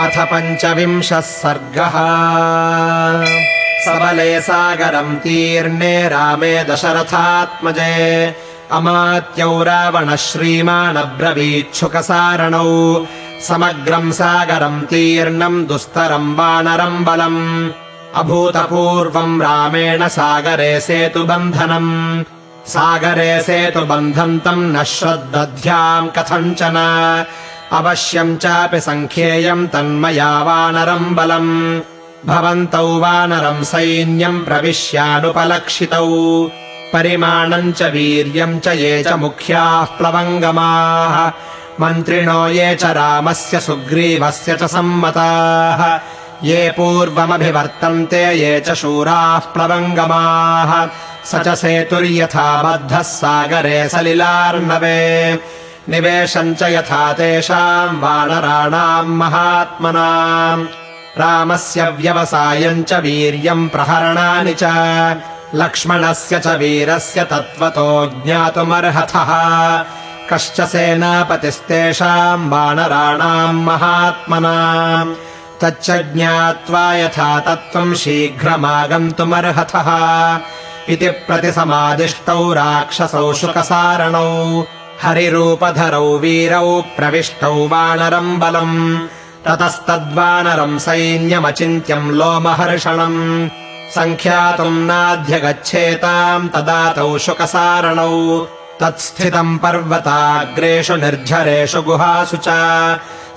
अथ पञ्चविंशः सर्गः। सबले सागरम् तीर्णे रामे दशरथात्मजे। अमात्यौ रावणः श्रीमानब्रवीच्छुकसारणौ समग्रम् सागरम् तीर्णम् दुस्तरम् वानरम् बलम्। अभूतपूर्वम् रामेण सागरे सेतुबन्धनम्। सागरे सेतुबन्धन्तम् न श्रद्दध्याम् कथञ्चन अवश्यम् चापि सङ्ख्येयम् तन्मया वानरम् बलम्। भवन्तौ वानरम् सैन्यम् प्रविश्यानुपलक्षितौ। परिमाणम् च वीर्यम् च ये च मुख्याः प्लवङ्गमाः। मन्त्रिणो ये च रामस्य सुग्रीवस्य च सम्मताः। ये पूर्वमभिवर्तन्ते ये च शूराः प्लवङ्गमाः। स च सेतुर्यथा बद्धः सागरे सलिलार्णवे निवेशम् च यथा तेषाम् वानराणाम् महात्मनाम्। रामस्य व्यवसायम् च वीर्यम् प्रहरणानि च। लक्ष्मणस्य च वीरस्य तत्त्वतो ज्ञातुमर्हथः। कश्च सेनापतिस्तेषाम् वानराणाम् महात्मनाम्। तच्च ज्ञात्वा यथा तत्त्वम् शीघ्रमागन्तुमर्हथः। इति प्रतिसमादिष्टौ राक्षसौ शुकसारणौ हरिरूपधरौ वीरौ प्रविष्टौ वानरम् बलम्। ततस्तद्वानरम् सैन्यमचिन्त्यम् लोमहर्षणम्। सङ्ख्यातुम् नाध्यगच्छेताम् तदा तौ शुकसारणौ। तत्स्थितम् पर्वताग्रेषु निर्झरेषु गुहासु च।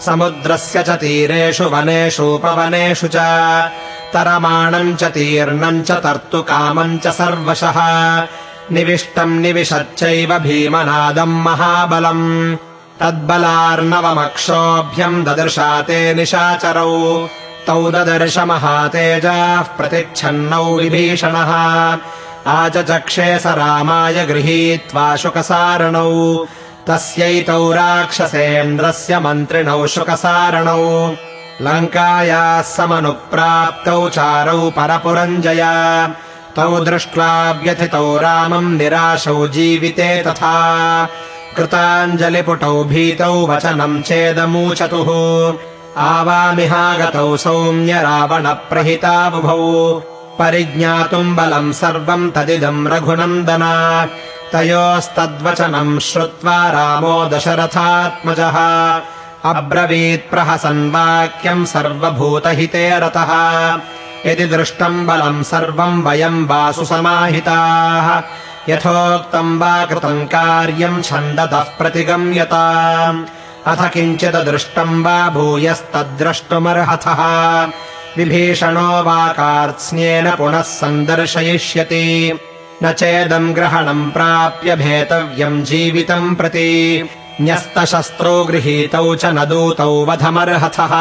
समुद्रस्य च तीरेषु वनेषूपवनेषु च। तरमाणम् च तीर्णम् च तर्तुकामम् च सर्वशः निविष्टम् निविशच्चैव भीमनादम् महाबलम्। तद्बलार्णवमक्षोभ्यम् ददर्शा ते निशाचरौ। तौ ददर्श महातेजाः प्रतिच्छन्नौ विभीषणः। आचचक्षे स रामाय गृहीत्वा शुकसारणौ। तस्यैतौ राक्षसेन्द्रस्य मन्त्रिणौ शुकसारणौ। लङ्कायाः समनुप्राप्तौ चारौ परपुरञ्जया तौ दृष्ट्वा व्यथितौ रामम् निराशौ जीविते तथा। कृताञ्जलिपुटौ भीतौ वचनम् चेदमूचतुः। आवामिहागतौ सौम्य रावणप्रहिता बुभौ परिज्ञातुम् बलम् सर्वम् तदिदम् रघुनन्दन। तयोस्तद्वचनम् श्रुत्वा रामो दशरथात्मजः। अब्रवीत्प्रहसन् वाक्यम् सर्वभूतहिते रतः यदि दृष्टम् बलम् सर्वम् वयम् वासु समाहिताः यथोक्तम् वा कृतम् कार्यम् छन्दतः प्रतिगम्यता अथ किञ्चिददृष्टम् वा भूयस्तद्द्रष्टुमर्हथः। विभीषणो वा कार्त्स्न्येन पुनः सन्दर्शयिष्यति। न चेदम् ग्रहणम् प्राप्य भेतव्यम् जीवितम् प्रति। न्यस्तशस्त्रौ गृहीतौ च न दूतौ वधमर्हथः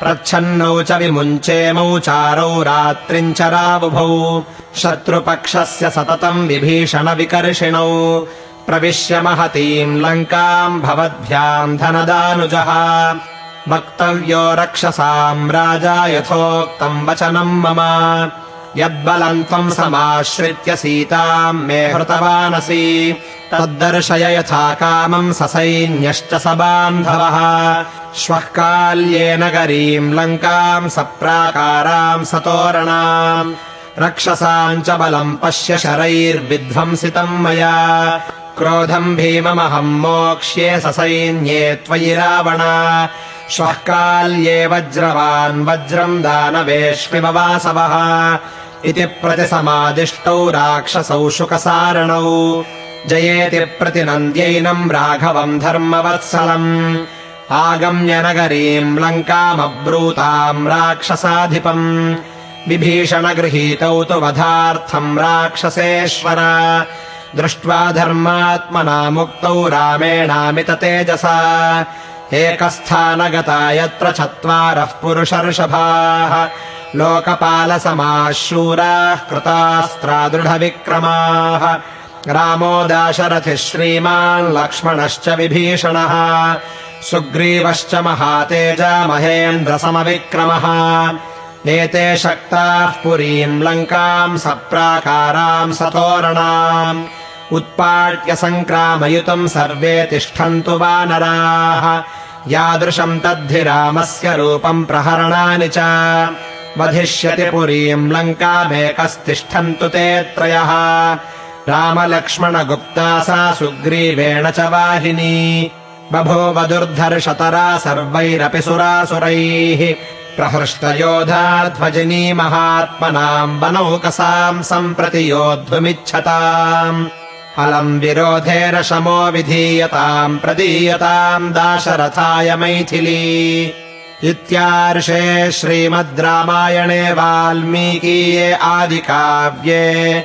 प्रच्छन्नौ च विमुञ्चेमौ चारौ रात्रिम् च राबुभौ शत्रुपक्षस्य सततम् विभीषणविकर्षिणौ। प्रविश्य महतीम् लङ्काम् भवद्भ्याम् धनदानुजः। वक्तव्यो रक्षसाम् राजा यथोक्तम् वचनम् मम। यद्बलम् त्वम् समाश्रित्य सीताम् मे हृतवानसि। तद्दर्शय यथा कामम् ससैन्यश्च स बान्धवः श्वः काल्ये नगरीम् लङ्काम् सप्राकाराम् सतोरणाम्। रक्षसाम् च बलम् पश्य शरैर्विध्वंसितम् मया। क्रोधम् भीममहम् मोक्ष्ये ससैन्ये त्वयि रावण। श्वः काल्ये वज्रवान् वज्रम् दानवेष्विव वासवः इति प्रतिसमादिष्टौ राक्षसौ शुकसारणौ। जयेति प्रतिनन्द्यैनम् राघवम् धर्मवत्सलम् आगम्य नगरीम् लङ्कामब्रूताम् राक्षसाधिपम् विभीषणगृहीतौ तु वधार्थम् राक्षसेश्वर। दृष्ट्वा धर्मात्मना मुक्तौ रामेणामिततेजसा एकस्थानगता यत्र चत्वारः पुरुषर्षभाः। लोकपालसमाः शूराः कृतास्त्रादृढविक्रमाः। रामो दाशरथिः श्रीमान् लक्ष्मणश्च विभीषणः सुग्रीवश्च महातेजा महेन्द्रसमविक्रमः। एते शक्ताः पुरीम् लङ्काम् सप्राकाराम् सतोरणाम्। उत्पाट्य सङ्क्रामयुतम् सर्वे तिष्ठन्तु वानराः। यादृशम् तद्धि रामस्य रूपम् प्रहरणानि च। वधिष्यति पुरीम् लङ्कामेकस्तिष्ठन्तु ते त्रयः। रामलक्ष्मणगुप्ता सा सुग्रीवेण च वाहिनी बभूव दुर्धर्षतरा सर्वैरपि सुरासुरैः। प्रहृष्टयोधाध्वजिनी महात्मनाम् वनौकसाम् सम्प्रति योद्धुमिच्छताम्। अलम् विरोधेन शमो विधीयताम् प्रदीयताम् दाशरथाय मैथिली। इत्यार्षे श्रीमद् रामायणे वाल्मीकीये आदिकाव्ये।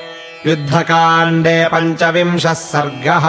युद्धकाण्डे पञ्चविंशः सर्गः